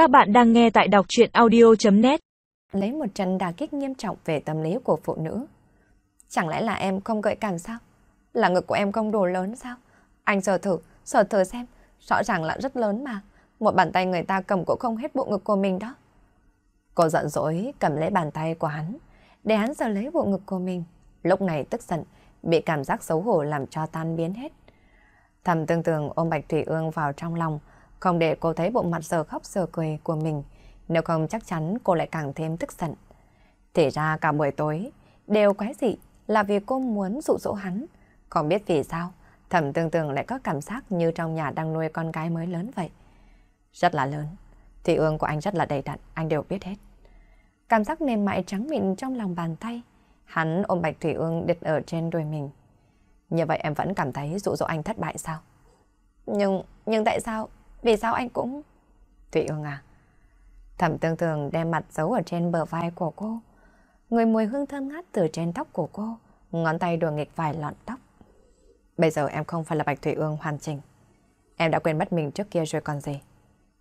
Các bạn đang nghe tại đọc chuyện audio.net Lấy một trận đà kích nghiêm trọng về tâm lý của phụ nữ. Chẳng lẽ là em không gợi cảm sao? Là ngực của em không đủ lớn sao? Anh sờ thử, sờ thử xem. Rõ ràng là rất lớn mà. Một bàn tay người ta cầm cũng không hết bộ ngực của mình đó. Cô giận dỗi cầm lấy bàn tay của hắn, để hắn sờ lấy bộ ngực của mình. Lúc này tức giận, bị cảm giác xấu hổ làm cho tan biến hết. Thầm tương tường ôm Bạch Thủy Ương vào trong lòng, không để cô thấy bộ mặt giờ khóc giờ cười của mình, nếu không chắc chắn cô lại càng thêm tức giận. Thì ra cả buổi tối, đều quái dị là vì cô muốn dụ dỗ hắn. Không biết vì sao, thầm tương tương lại có cảm giác như trong nhà đang nuôi con gái mới lớn vậy. Rất là lớn. Thị ương của anh rất là đầy đặn, anh đều biết hết. Cảm giác mềm mại trắng mịn trong lòng bàn tay. Hắn ôm Bạch Thủy Ương địch ở trên đùi mình. Như vậy em vẫn cảm thấy dụ dỗ anh thất bại sao? Nhưng, nhưng tại sao? Vì sao anh cũng... thụy Ương à? Thẩm tương thường đem mặt giấu ở trên bờ vai của cô. Người mùi hương thơm ngát từ trên tóc của cô, ngón tay đùa nghịch vài lọn tóc. Bây giờ em không phải là Bạch Thủy Ương hoàn chỉnh. Em đã quên mất mình trước kia rồi còn gì.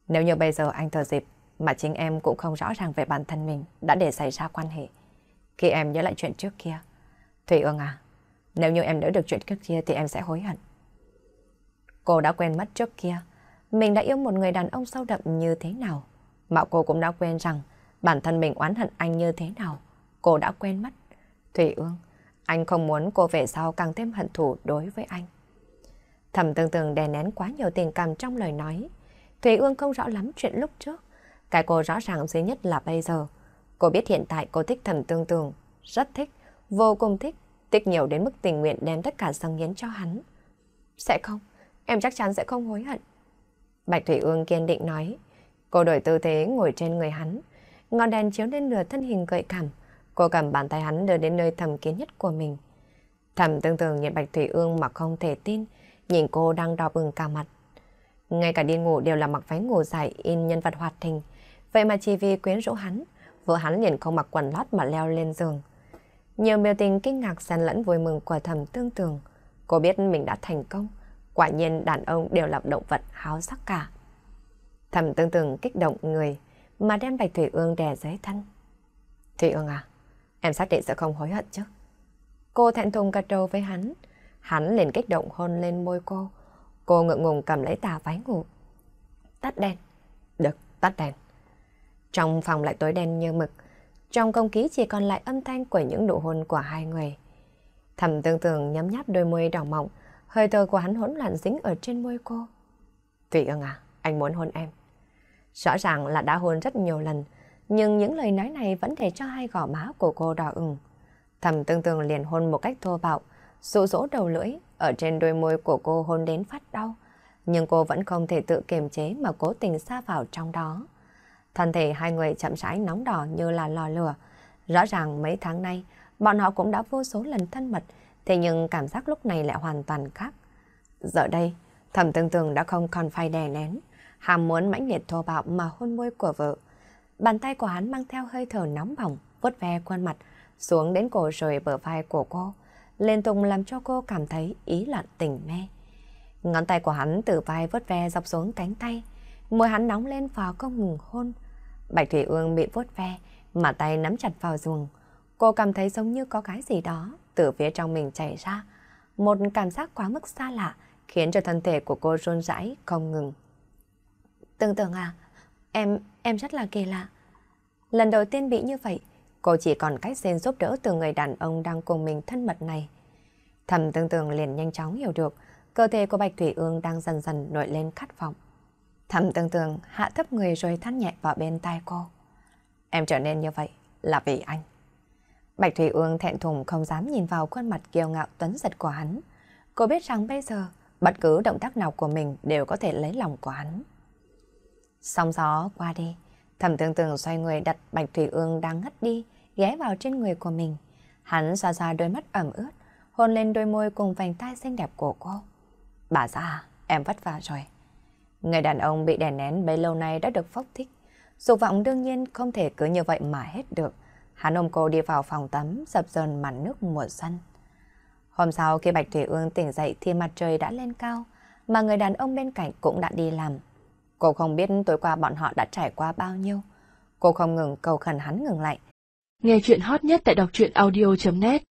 Nếu như bây giờ anh thờ dịp mà chính em cũng không rõ ràng về bản thân mình đã để xảy ra quan hệ. Khi em nhớ lại chuyện trước kia. Thủy Ương à, nếu như em đỡ được chuyện trước kia thì em sẽ hối hận. Cô đã quên mất trước kia mình đã yêu một người đàn ông sâu đậm như thế nào. Mà cô cũng đã quên rằng bản thân mình oán hận anh như thế nào. Cô đã quên mất. Thủy ương, anh không muốn cô về sau càng thêm hận thù đối với anh. Thầm tương tương đè nén quá nhiều tình cảm trong lời nói. Thủy ương không rõ lắm chuyện lúc trước. Cái cô rõ ràng duy nhất là bây giờ. Cô biết hiện tại cô thích thầm tương tương, rất thích, vô cùng thích, thích nhiều đến mức tình nguyện đem tất cả dâng hiến cho hắn. Sẽ không, em chắc chắn sẽ không hối hận. Bạch Thủy Ương kiên định nói. Cô đổi tư thế ngồi trên người hắn. Ngọn đèn chiếu lên nửa thân hình gợi cảm. Cô cầm bàn tay hắn đưa đến nơi thầm kín nhất của mình. Thầm tương tự nhìn Bạch Thủy Ương mà không thể tin. Nhìn cô đang đỏ bừng cả mặt. Ngay cả đi ngủ đều là mặc váy ngủ dài in nhân vật hoạt hình. Vậy mà chỉ vì quyến rũ hắn, vợ hắn liền không mặc quần lót mà leo lên giường. Nhiều biểu tình kinh ngạc xen lẫn vui mừng của thầm tương tường. Cô biết mình đã thành công. Quả nhiên đàn ông đều là động vật háo sắc cả. Thầm tương từng kích động người mà đem Bạch Thủy Ương đè dưới thân. Thủy Ương à, em xác định sẽ không hối hận chứ. Cô thẹn thùng cà trâu với hắn. Hắn liền kích động hôn lên môi cô. Cô ngượng ngùng cầm lấy tà váy ngủ. Tắt đèn. Được, tắt đèn. Trong phòng lại tối đen như mực. Trong không khí chỉ còn lại âm thanh của những nụ hôn của hai người. Thầm tương tường nhắm nháp đôi môi đỏ mọng, Hơi thở của hắn hỗn loạn dính ở trên môi cô. Thủy ưng à, anh muốn hôn em. Rõ ràng là đã hôn rất nhiều lần, nhưng những lời nói này vẫn để cho hai gò má của cô đỏ ửng. Thầm tương tương liền hôn một cách thô bạo, dụ dỗ đầu lưỡi, ở trên đôi môi của cô hôn đến phát đau. Nhưng cô vẫn không thể tự kiềm chế mà cố tình xa vào trong đó. Thân thể hai người chậm rãi nóng đỏ như là lò lửa. Rõ ràng mấy tháng nay, bọn họ cũng đã vô số lần thân mật, Thế nhưng cảm giác lúc này lại hoàn toàn khác. Giờ đây, thẩm tương tương đã không còn phải đè nén, ham muốn mãnh liệt thô bạo mà hôn môi của vợ. Bàn tay của hắn mang theo hơi thở nóng bỏng, vuốt ve khuôn mặt, xuống đến cổ rồi bờ vai của cô, liên tục làm cho cô cảm thấy ý loạn tình mê. Ngón tay của hắn từ vai vuốt ve dọc xuống cánh tay, môi hắn nóng lên vào không ngừng hôn. Bạch Thủy Ương bị vuốt ve, mà tay nắm chặt vào giường. Cô cảm thấy giống như có cái gì đó từ phía trong mình chảy ra. Một cảm giác quá mức xa lạ khiến cho thân thể của cô run rãi không ngừng. Tương tưởng à, em, em rất là kỳ lạ. Lần đầu tiên bị như vậy, cô chỉ còn cách xin giúp đỡ từ người đàn ông đang cùng mình thân mật này. Thầm tương tường liền nhanh chóng hiểu được cơ thể của Bạch Thủy Ương đang dần dần nổi lên khát vọng. Thầm tương tường hạ thấp người rồi thắt nhẹ vào bên tai cô. Em trở nên như vậy là vì anh. Bạch Thủy Ương thẹn thùng không dám nhìn vào khuôn mặt kiêu ngạo tuấn giật của hắn. Cô biết rằng bây giờ, bất cứ động tác nào của mình đều có thể lấy lòng của hắn. Sóng gió qua đi, thẩm tương tường xoay người đặt Bạch Thủy Ương đang ngất đi, ghé vào trên người của mình. Hắn xoa xoa đôi mắt ẩm ướt, hôn lên đôi môi cùng vành tai xinh đẹp của cô. Bà già, em vất vả rồi. Người đàn ông bị đè nén bấy lâu nay đã được phốc thích. Dục vọng đương nhiên không thể cứ như vậy mà hết được. Hắn ôm cô đi vào phòng tắm, dập dờn màn nước mùa xuân. Hôm sau khi Bạch Thủy Ương tỉnh dậy thì mặt trời đã lên cao, mà người đàn ông bên cạnh cũng đã đi làm. Cô không biết tối qua bọn họ đã trải qua bao nhiêu. Cô không ngừng cầu khẩn hắn ngừng lại. Nghe chuyện hot nhất tại đọc truyện audio.net